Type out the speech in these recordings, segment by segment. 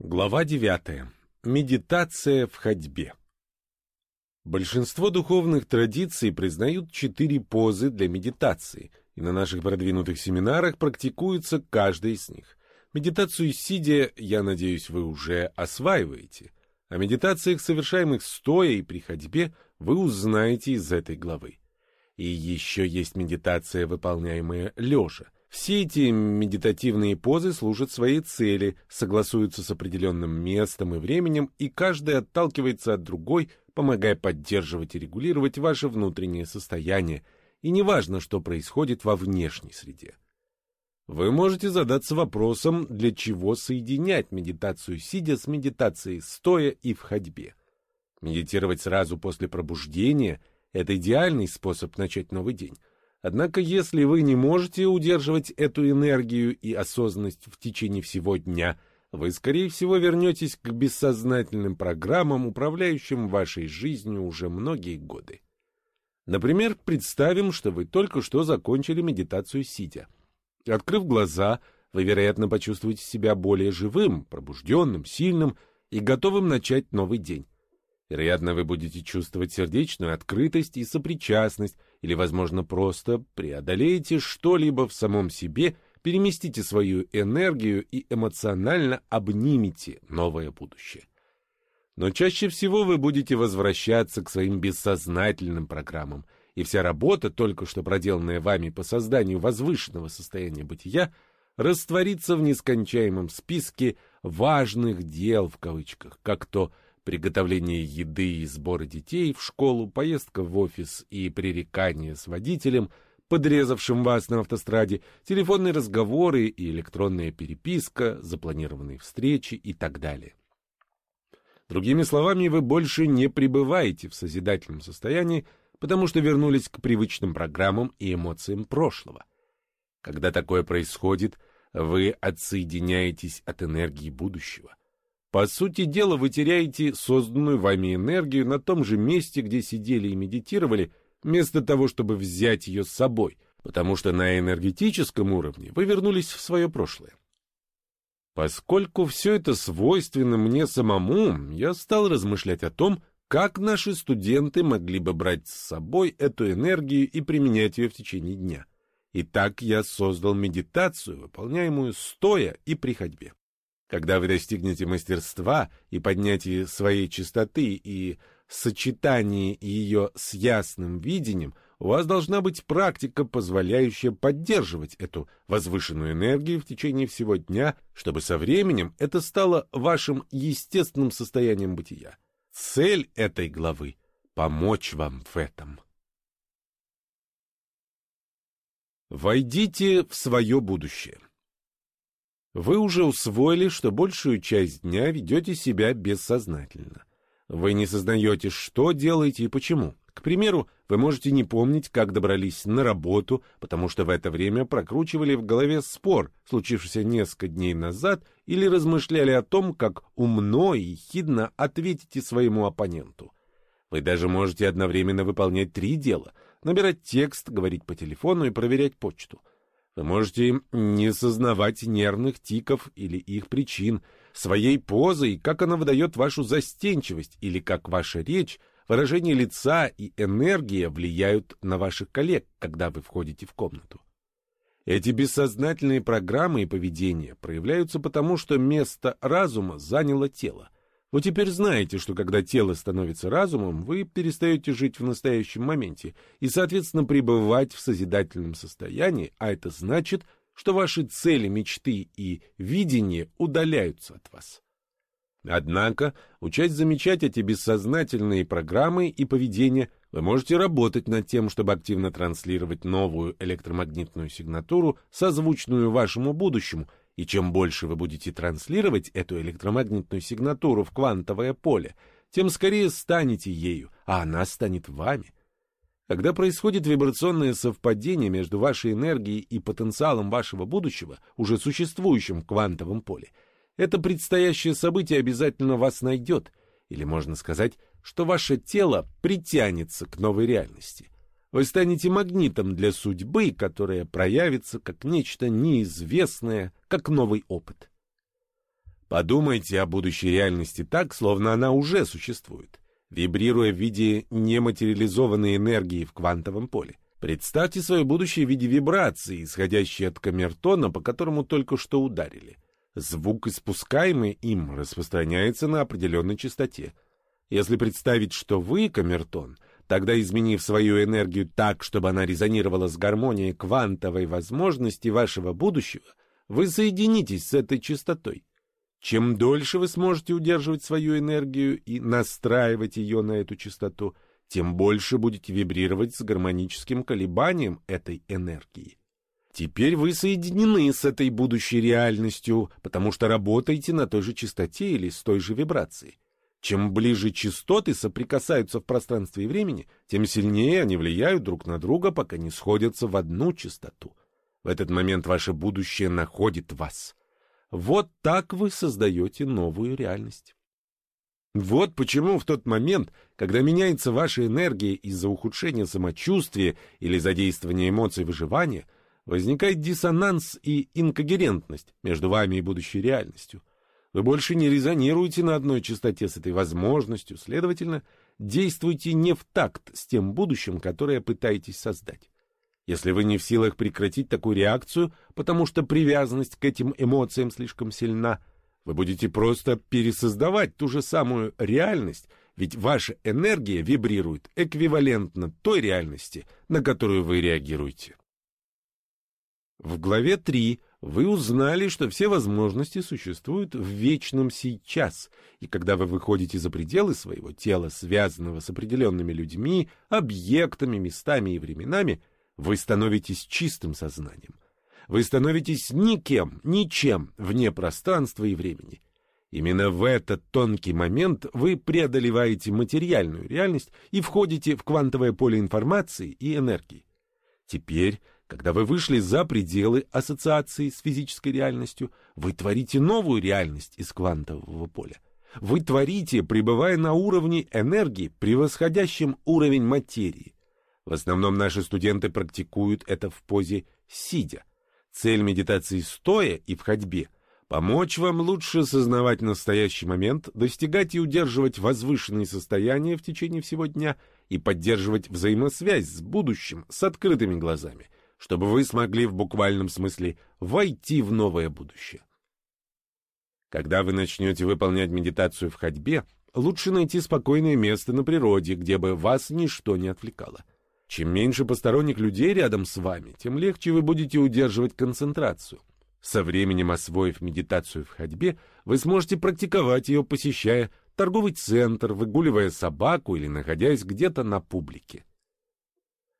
Глава 9. Медитация в ходьбе. Большинство духовных традиций признают четыре позы для медитации, и на наших продвинутых семинарах практикуется каждая из них. Медитацию сидя, я надеюсь, вы уже осваиваете. О медитациях, совершаемых стоя и при ходьбе, вы узнаете из этой главы. И еще есть медитация, выполняемая лежа. Все эти медитативные позы служат своей цели, согласуются с определенным местом и временем, и каждая отталкивается от другой, помогая поддерживать и регулировать ваше внутреннее состояние, и неважно, что происходит во внешней среде. Вы можете задаться вопросом, для чего соединять медитацию сидя с медитацией стоя и в ходьбе. Медитировать сразу после пробуждения – это идеальный способ начать новый день. Однако, если вы не можете удерживать эту энергию и осознанность в течение всего дня, вы, скорее всего, вернетесь к бессознательным программам, управляющим вашей жизнью уже многие годы. Например, представим, что вы только что закончили медитацию сидя. Открыв глаза, вы, вероятно, почувствуете себя более живым, пробужденным, сильным и готовым начать новый день. Вероятно, вы будете чувствовать сердечную открытость и сопричастность, или, возможно, просто преодолеете что-либо в самом себе, переместите свою энергию и эмоционально обнимете новое будущее. Но чаще всего вы будете возвращаться к своим бессознательным программам, и вся работа, только что проделанная вами по созданию возвышенного состояния бытия, растворится в нескончаемом списке «важных дел» в кавычках, как то – приготовление еды и сборы детей в школу, поездка в офис и пререкание с водителем, подрезавшим вас на автостраде, телефонные разговоры и электронная переписка, запланированные встречи и так далее. Другими словами, вы больше не пребываете в созидательном состоянии, потому что вернулись к привычным программам и эмоциям прошлого. Когда такое происходит, вы отсоединяетесь от энергии будущего. По сути дела, вы теряете созданную вами энергию на том же месте, где сидели и медитировали, вместо того, чтобы взять ее с собой, потому что на энергетическом уровне вы вернулись в свое прошлое. Поскольку все это свойственно мне самому, я стал размышлять о том, как наши студенты могли бы брать с собой эту энергию и применять ее в течение дня. И так я создал медитацию, выполняемую стоя и при ходьбе. Когда вы достигнете мастерства и поднятия своей чистоты и сочетании ее с ясным видением, у вас должна быть практика, позволяющая поддерживать эту возвышенную энергию в течение всего дня, чтобы со временем это стало вашим естественным состоянием бытия. Цель этой главы — помочь вам в этом. Войдите в свое будущее. Вы уже усвоили, что большую часть дня ведете себя бессознательно. Вы не сознаете, что делаете и почему. К примеру, вы можете не помнить, как добрались на работу, потому что в это время прокручивали в голове спор, случившийся несколько дней назад, или размышляли о том, как умно и хидно ответите своему оппоненту. Вы даже можете одновременно выполнять три дела — набирать текст, говорить по телефону и проверять почту — вы можете не сознавать нервных тиков или их причин, своей позой, как она выдает вашу застенчивость, или как ваша речь, выражение лица и энергия влияют на ваших коллег, когда вы входите в комнату. Эти бессознательные программы и поведение проявляются потому, что место разума заняло тело. Вы теперь знаете, что когда тело становится разумом, вы перестаете жить в настоящем моменте и, соответственно, пребывать в созидательном состоянии, а это значит, что ваши цели, мечты и видение удаляются от вас. Однако, учась замечать эти бессознательные программы и поведение, вы можете работать над тем, чтобы активно транслировать новую электромагнитную сигнатуру, созвучную вашему будущему, и чем больше вы будете транслировать эту электромагнитную сигнатуру в квантовое поле, тем скорее станете ею, а она станет вами. Когда происходит вибрационное совпадение между вашей энергией и потенциалом вашего будущего, уже существующим в квантовом поле, это предстоящее событие обязательно вас найдет, или можно сказать, что ваше тело притянется к новой реальности – вы станете магнитом для судьбы, которая проявится как нечто неизвестное, как новый опыт. Подумайте о будущей реальности так, словно она уже существует, вибрируя в виде нематериализованной энергии в квантовом поле. Представьте свое будущее в виде вибрации, исходящей от камертона, по которому только что ударили. Звук, испускаемый им, распространяется на определенной частоте. Если представить, что вы камертон, тогда изменив свою энергию так, чтобы она резонировала с гармонией квантовой возможности вашего будущего, вы соединитесь с этой частотой. Чем дольше вы сможете удерживать свою энергию и настраивать ее на эту частоту, тем больше будете вибрировать с гармоническим колебанием этой энергии. Теперь вы соединены с этой будущей реальностью, потому что работаете на той же частоте или с той же вибрацией. Чем ближе частоты соприкасаются в пространстве и времени, тем сильнее они влияют друг на друга, пока не сходятся в одну частоту. В этот момент ваше будущее находит вас. Вот так вы создаете новую реальность. Вот почему в тот момент, когда меняется ваша энергия из-за ухудшения самочувствия или задействования эмоций выживания, возникает диссонанс и инкогерентность между вами и будущей реальностью. Вы больше не резонируете на одной частоте с этой возможностью, следовательно, действуйте не в такт с тем будущим, которое пытаетесь создать. Если вы не в силах прекратить такую реакцию, потому что привязанность к этим эмоциям слишком сильна, вы будете просто пересоздавать ту же самую реальность, ведь ваша энергия вибрирует эквивалентно той реальности, на которую вы реагируете. В главе 3 вы узнали, что все возможности существуют в вечном сейчас, и когда вы выходите за пределы своего тела, связанного с определенными людьми, объектами, местами и временами, вы становитесь чистым сознанием. Вы становитесь никем, ничем вне пространства и времени. Именно в этот тонкий момент вы преодолеваете материальную реальность и входите в квантовое поле информации и энергии. Теперь, когда вы вышли за пределы ассоциации с физической реальностью, вы творите новую реальность из квантового поля. Вы творите, пребывая на уровне энергии, превосходящем уровень материи. В основном наши студенты практикуют это в позе сидя. Цель медитации стоя и в ходьбе — помочь вам лучше осознавать настоящий момент, достигать и удерживать возвышенные состояния в течение всего дня и поддерживать взаимосвязь с будущим с открытыми глазами, чтобы вы смогли в буквальном смысле войти в новое будущее. Когда вы начнете выполнять медитацию в ходьбе, лучше найти спокойное место на природе, где бы вас ничто не отвлекало. Чем меньше посторонних людей рядом с вами, тем легче вы будете удерживать концентрацию. Со временем освоив медитацию в ходьбе, вы сможете практиковать ее, посещая торговый центр, выгуливая собаку или находясь где-то на публике.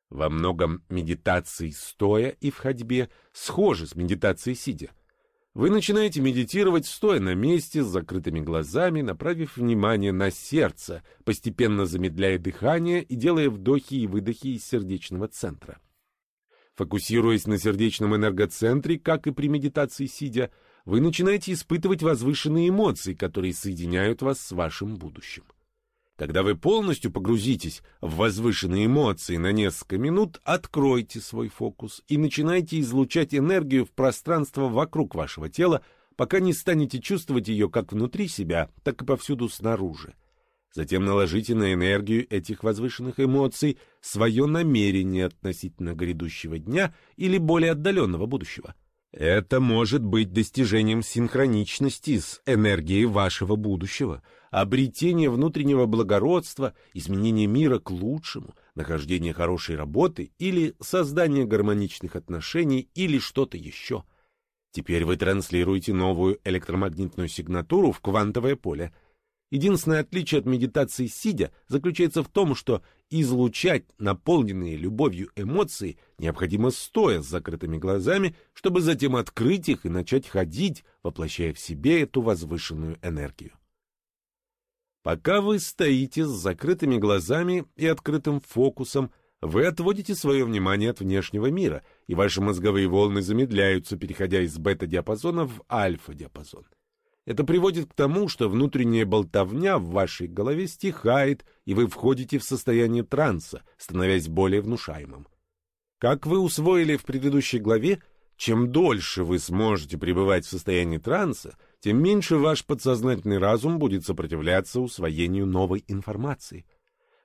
Во многом медитации стоя и в ходьбе схожи с медитацией сидя. Вы начинаете медитировать, стоя на месте, с закрытыми глазами, направив внимание на сердце, постепенно замедляя дыхание и делая вдохи и выдохи из сердечного центра. Фокусируясь на сердечном энергоцентре, как и при медитации сидя, вы начинаете испытывать возвышенные эмоции, которые соединяют вас с вашим будущим. Когда вы полностью погрузитесь в возвышенные эмоции на несколько минут, откройте свой фокус и начинайте излучать энергию в пространство вокруг вашего тела, пока не станете чувствовать ее как внутри себя, так и повсюду снаружи. Затем наложите на энергию этих возвышенных эмоций свое намерение относительно грядущего дня или более отдаленного будущего. Это может быть достижением синхроничности с энергией вашего будущего, обретение внутреннего благородства, изменение мира к лучшему, нахождение хорошей работы или создание гармоничных отношений или что-то еще. Теперь вы транслируете новую электромагнитную сигнатуру в квантовое поле – Единственное отличие от медитации сидя заключается в том, что излучать наполненные любовью эмоции необходимо стоя с закрытыми глазами, чтобы затем открыть их и начать ходить, воплощая в себе эту возвышенную энергию. Пока вы стоите с закрытыми глазами и открытым фокусом, вы отводите свое внимание от внешнего мира, и ваши мозговые волны замедляются, переходя из бета-диапазона в альфа-диапазон. Это приводит к тому, что внутренняя болтовня в вашей голове стихает, и вы входите в состояние транса, становясь более внушаемым. Как вы усвоили в предыдущей главе, чем дольше вы сможете пребывать в состоянии транса, тем меньше ваш подсознательный разум будет сопротивляться усвоению новой информации.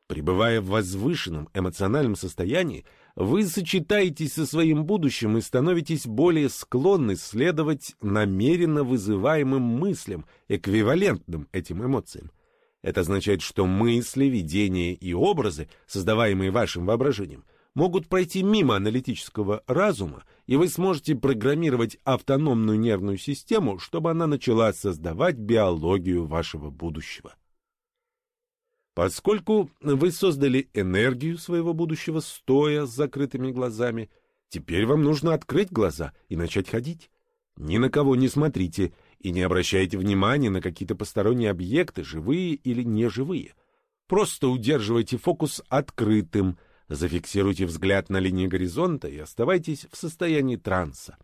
Пребывая в возвышенном эмоциональном состоянии, вы сочетаетесь со своим будущим и становитесь более склонны следовать намеренно вызываемым мыслям, эквивалентным этим эмоциям. Это означает, что мысли, видения и образы, создаваемые вашим воображением, могут пройти мимо аналитического разума, и вы сможете программировать автономную нервную систему, чтобы она начала создавать биологию вашего будущего. Поскольку вы создали энергию своего будущего, стоя с закрытыми глазами, теперь вам нужно открыть глаза и начать ходить. Ни на кого не смотрите и не обращайте внимания на какие-то посторонние объекты, живые или неживые. Просто удерживайте фокус открытым, зафиксируйте взгляд на линии горизонта и оставайтесь в состоянии транса.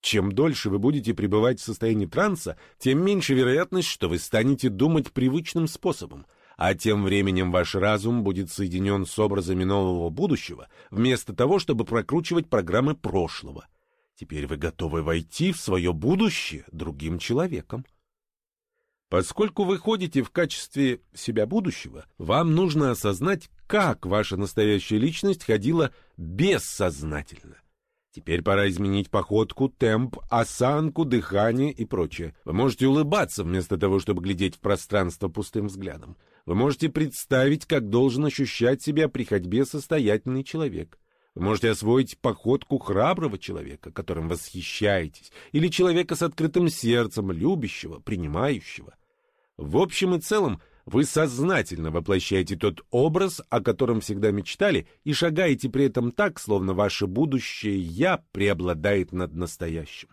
Чем дольше вы будете пребывать в состоянии транса, тем меньше вероятность, что вы станете думать привычным способом — а тем временем ваш разум будет соединен с образами нового будущего, вместо того, чтобы прокручивать программы прошлого. Теперь вы готовы войти в свое будущее другим человеком. Поскольку вы ходите в качестве себя будущего, вам нужно осознать, как ваша настоящая личность ходила бессознательно. Теперь пора изменить походку, темп, осанку, дыхание и прочее. Вы можете улыбаться вместо того, чтобы глядеть в пространство пустым взглядом. Вы можете представить, как должен ощущать себя при ходьбе состоятельный человек. Вы можете освоить походку храброго человека, которым восхищаетесь, или человека с открытым сердцем, любящего, принимающего. В общем и целом, вы сознательно воплощаете тот образ, о котором всегда мечтали, и шагаете при этом так, словно ваше будущее «я» преобладает над настоящим.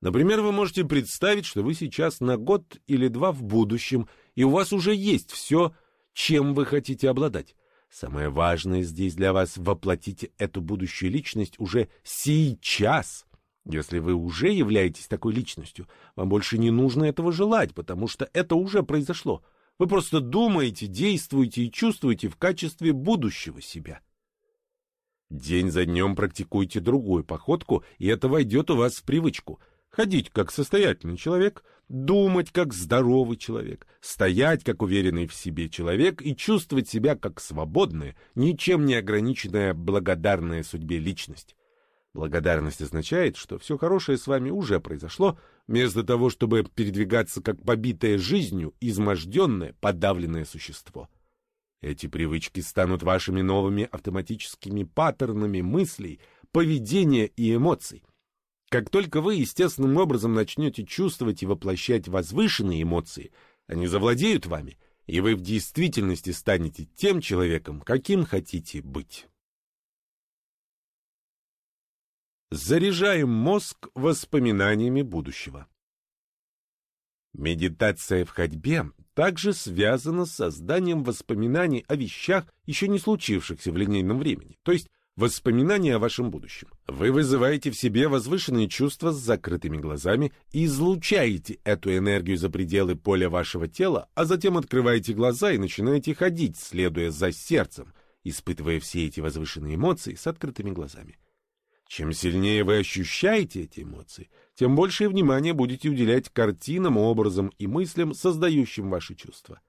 Например, вы можете представить, что вы сейчас на год или два в будущем, и у вас уже есть все, чем вы хотите обладать. Самое важное здесь для вас — воплотить эту будущую личность уже сейчас. Если вы уже являетесь такой личностью, вам больше не нужно этого желать, потому что это уже произошло. Вы просто думаете, действуете и чувствуете в качестве будущего себя. День за днем практикуйте другую походку, и это войдет у вас в привычку — ходить как состоятельный человек, думать как здоровый человек, стоять как уверенный в себе человек и чувствовать себя как свободная, ничем не ограниченная благодарная судьбе личность. Благодарность означает, что все хорошее с вами уже произошло, вместо того, чтобы передвигаться как побитое жизнью, изможденное, подавленное существо. Эти привычки станут вашими новыми автоматическими паттернами мыслей, поведения и эмоций. Как только вы естественным образом начнете чувствовать и воплощать возвышенные эмоции, они завладеют вами, и вы в действительности станете тем человеком, каким хотите быть. Заряжаем мозг воспоминаниями будущего. Медитация в ходьбе также связана с созданием воспоминаний о вещах, еще не случившихся в линейном времени, то есть Воспоминания о вашем будущем. Вы вызываете в себе возвышенные чувства с закрытыми глазами и излучаете эту энергию за пределы поля вашего тела, а затем открываете глаза и начинаете ходить, следуя за сердцем, испытывая все эти возвышенные эмоции с открытыми глазами. Чем сильнее вы ощущаете эти эмоции, тем большее внимание будете уделять картинам, образам и мыслям, создающим ваши чувства.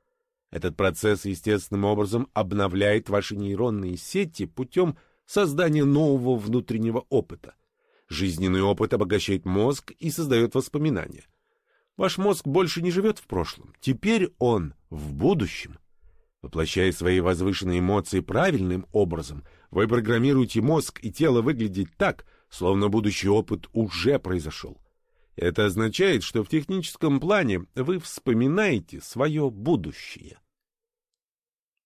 Этот процесс естественным образом обновляет ваши нейронные сети путем создание нового внутреннего опыта. Жизненный опыт обогащает мозг и создает воспоминания. Ваш мозг больше не живет в прошлом, теперь он в будущем. Воплощая свои возвышенные эмоции правильным образом, вы программируете мозг и тело выглядеть так, словно будущий опыт уже произошел. Это означает, что в техническом плане вы вспоминаете свое будущее.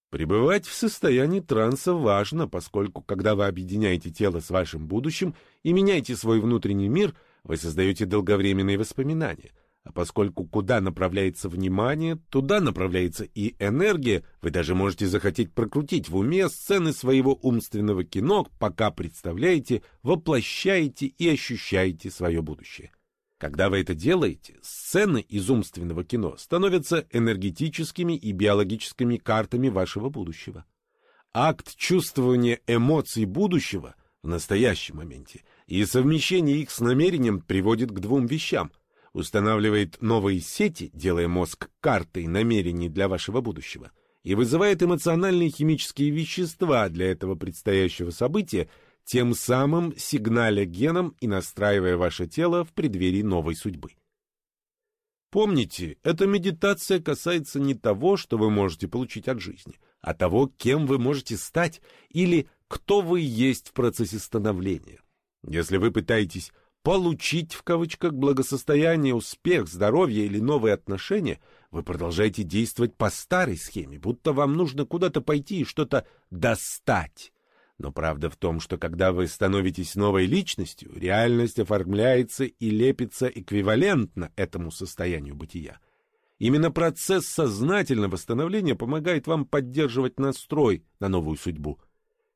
Пребывать в состоянии транса важно, поскольку когда вы объединяете тело с вашим будущим и меняете свой внутренний мир, вы создаете долговременные воспоминания. А поскольку куда направляется внимание, туда направляется и энергия, вы даже можете захотеть прокрутить в уме сцены своего умственного кино, пока представляете, воплощаете и ощущаете свое будущее. Когда вы это делаете, сцены из умственного кино становятся энергетическими и биологическими картами вашего будущего. Акт чувствования эмоций будущего в настоящем моменте и совмещение их с намерением приводит к двум вещам. Устанавливает новые сети, делая мозг картой намерений для вашего будущего, и вызывает эмоциональные химические вещества для этого предстоящего события, тем самым сигналя геном и настраивая ваше тело в преддверии новой судьбы. Помните, эта медитация касается не того, что вы можете получить от жизни, а того, кем вы можете стать или кто вы есть в процессе становления. Если вы пытаетесь «получить» в кавычках благосостояние, успех, здоровье или новые отношения, вы продолжаете действовать по старой схеме, будто вам нужно куда-то пойти и что-то достать. Но правда в том, что когда вы становитесь новой личностью, реальность оформляется и лепится эквивалентно этому состоянию бытия. Именно процесс сознательного восстановления помогает вам поддерживать настрой на новую судьбу.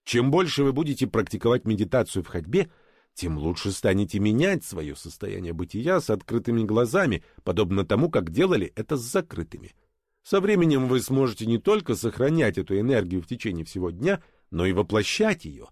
Чем больше вы будете практиковать медитацию в ходьбе, тем лучше станете менять свое состояние бытия с открытыми глазами, подобно тому, как делали это с закрытыми. Со временем вы сможете не только сохранять эту энергию в течение всего дня – но и воплощать ее.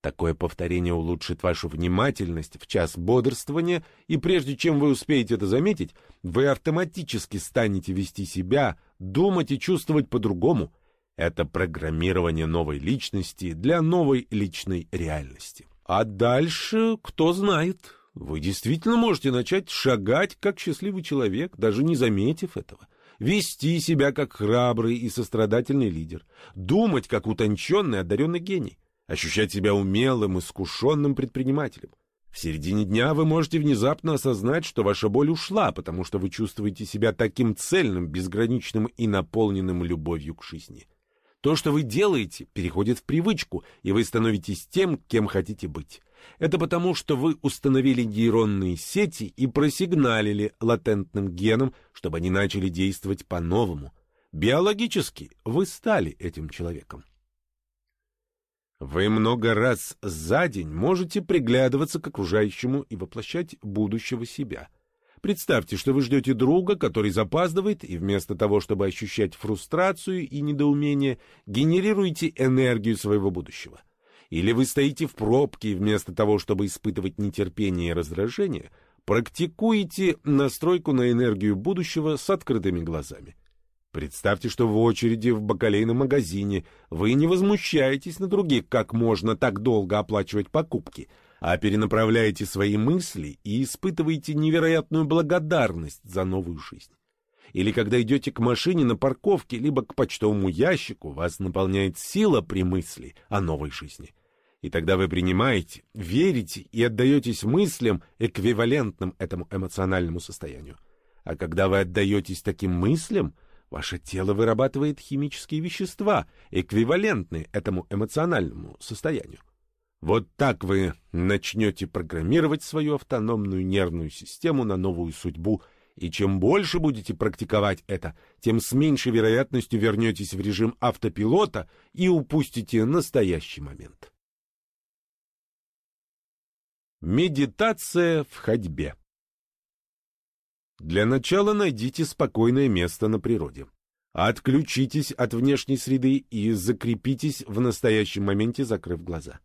Такое повторение улучшит вашу внимательность в час бодрствования, и прежде чем вы успеете это заметить, вы автоматически станете вести себя, думать и чувствовать по-другому. Это программирование новой личности для новой личной реальности. А дальше, кто знает, вы действительно можете начать шагать как счастливый человек, даже не заметив этого вести себя как храбрый и сострадательный лидер, думать как утонченный одаренный гений, ощущать себя умелым, искушенным предпринимателем. В середине дня вы можете внезапно осознать, что ваша боль ушла, потому что вы чувствуете себя таким цельным, безграничным и наполненным любовью к жизни. То, что вы делаете, переходит в привычку, и вы становитесь тем, кем хотите быть. Это потому, что вы установили нейронные сети и просигналили латентным генам, чтобы они начали действовать по-новому. Биологически вы стали этим человеком. Вы много раз за день можете приглядываться к окружающему и воплощать будущего себя. Представьте, что вы ждете друга, который запаздывает, и вместо того, чтобы ощущать фрустрацию и недоумение, генерируете энергию своего будущего. Или вы стоите в пробке и вместо того, чтобы испытывать нетерпение и раздражение, практикуете настройку на энергию будущего с открытыми глазами. Представьте, что в очереди в бакалейном магазине вы не возмущаетесь на других, как можно так долго оплачивать покупки, а перенаправляете свои мысли и испытываете невероятную благодарность за новую жизнь. Или когда идете к машине на парковке, либо к почтовому ящику, вас наполняет сила при мысли о новой жизни. И тогда вы принимаете, верите и отдаетесь мыслям, эквивалентным этому эмоциональному состоянию. А когда вы отдаетесь таким мыслям, ваше тело вырабатывает химические вещества, эквивалентные этому эмоциональному состоянию. Вот так вы начнете программировать свою автономную нервную систему на новую судьбу – и чем больше будете практиковать это, тем с меньшей вероятностью вернетесь в режим автопилота и упустите настоящий момент. Медитация в ходьбе Для начала найдите спокойное место на природе. Отключитесь от внешней среды и закрепитесь в настоящем моменте, закрыв глаза.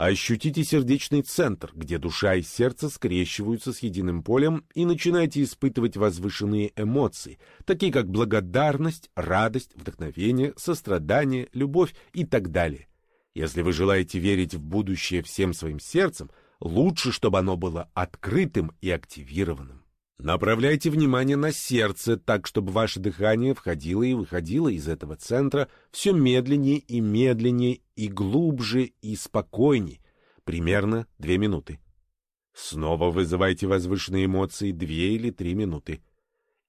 Ощутите сердечный центр, где душа и сердце скрещиваются с единым полем и начинайте испытывать возвышенные эмоции, такие как благодарность, радость, вдохновение, сострадание, любовь и так далее. Если вы желаете верить в будущее всем своим сердцем, лучше, чтобы оно было открытым и активированным. Направляйте внимание на сердце, так чтобы ваше дыхание входило и выходило из этого центра все медленнее и медленнее и глубже и спокойнее, примерно две минуты. Снова вызывайте возвышенные эмоции две или три минуты.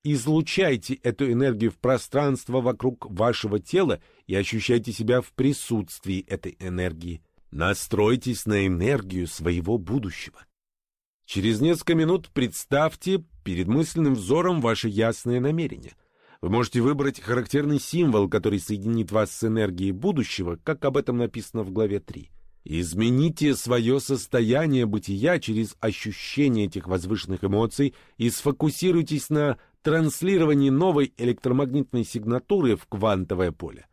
Излучайте эту энергию в пространство вокруг вашего тела и ощущайте себя в присутствии этой энергии. Настройтесь на энергию своего будущего. Через несколько минут представьте перед мысленным взором ваше ясное намерение. Вы можете выбрать характерный символ, который соединит вас с энергией будущего, как об этом написано в главе 3. Измените свое состояние бытия через ощущение этих возвышенных эмоций и сфокусируйтесь на транслировании новой электромагнитной сигнатуры в квантовое поле.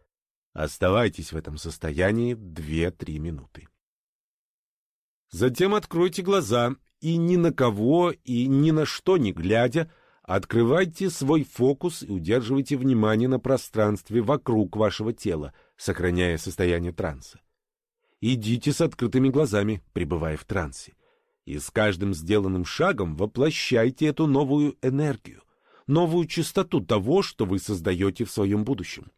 Оставайтесь в этом состоянии 2-3 минуты. Затем откройте глаза и ни на кого и ни на что не глядя, открывайте свой фокус и удерживайте внимание на пространстве вокруг вашего тела, сохраняя состояние транса. Идите с открытыми глазами, пребывая в трансе. И с каждым сделанным шагом воплощайте эту новую энергию, новую частоту того, что вы создаете в своем будущем.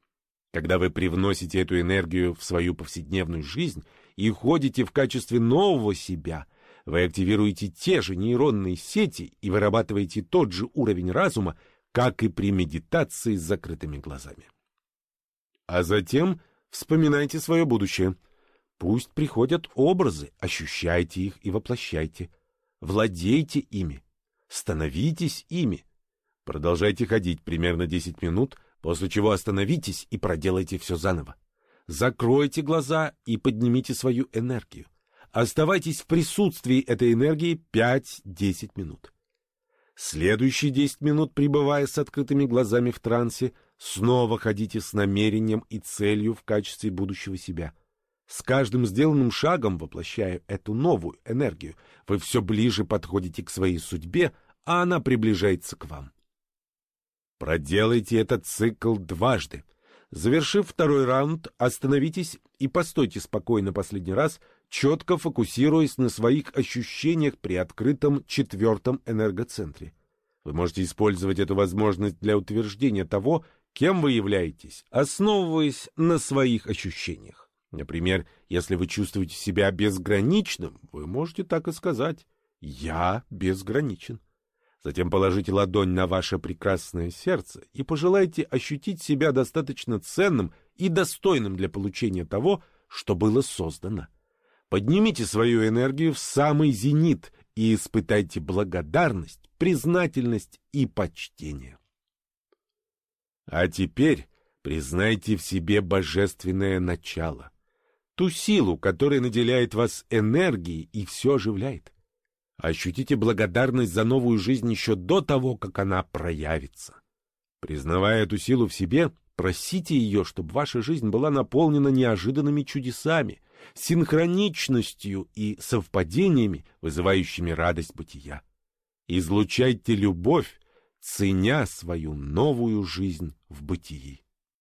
Когда вы привносите эту энергию в свою повседневную жизнь и ходите в качестве нового себя, вы активируете те же нейронные сети и вырабатываете тот же уровень разума, как и при медитации с закрытыми глазами. А затем вспоминайте свое будущее – Пусть приходят образы, ощущайте их и воплощайте. Владейте ими, становитесь ими. Продолжайте ходить примерно 10 минут, после чего остановитесь и проделайте все заново. Закройте глаза и поднимите свою энергию. Оставайтесь в присутствии этой энергии 5-10 минут. Следующие 10 минут, пребывая с открытыми глазами в трансе, снова ходите с намерением и целью в качестве будущего себя – с каждым сделанным шагом, воплощая эту новую энергию, вы все ближе подходите к своей судьбе, а она приближается к вам. Проделайте этот цикл дважды. Завершив второй раунд, остановитесь и постойте спокойно последний раз, четко фокусируясь на своих ощущениях при открытом четвертом энергоцентре. Вы можете использовать эту возможность для утверждения того, кем вы являетесь, основываясь на своих ощущениях. Например, если вы чувствуете себя безграничным, вы можете так и сказать «Я безграничен». Затем положите ладонь на ваше прекрасное сердце и пожелайте ощутить себя достаточно ценным и достойным для получения того, что было создано. Поднимите свою энергию в самый зенит и испытайте благодарность, признательность и почтение. А теперь признайте в себе божественное начало — ту силу, которая наделяет вас энергией и все оживляет. Ощутите благодарность за новую жизнь еще до того, как она проявится. Признавая эту силу в себе, просите ее, чтобы ваша жизнь была наполнена неожиданными чудесами, синхроничностью и совпадениями, вызывающими радость бытия. Излучайте любовь, ценя свою новую жизнь в бытии.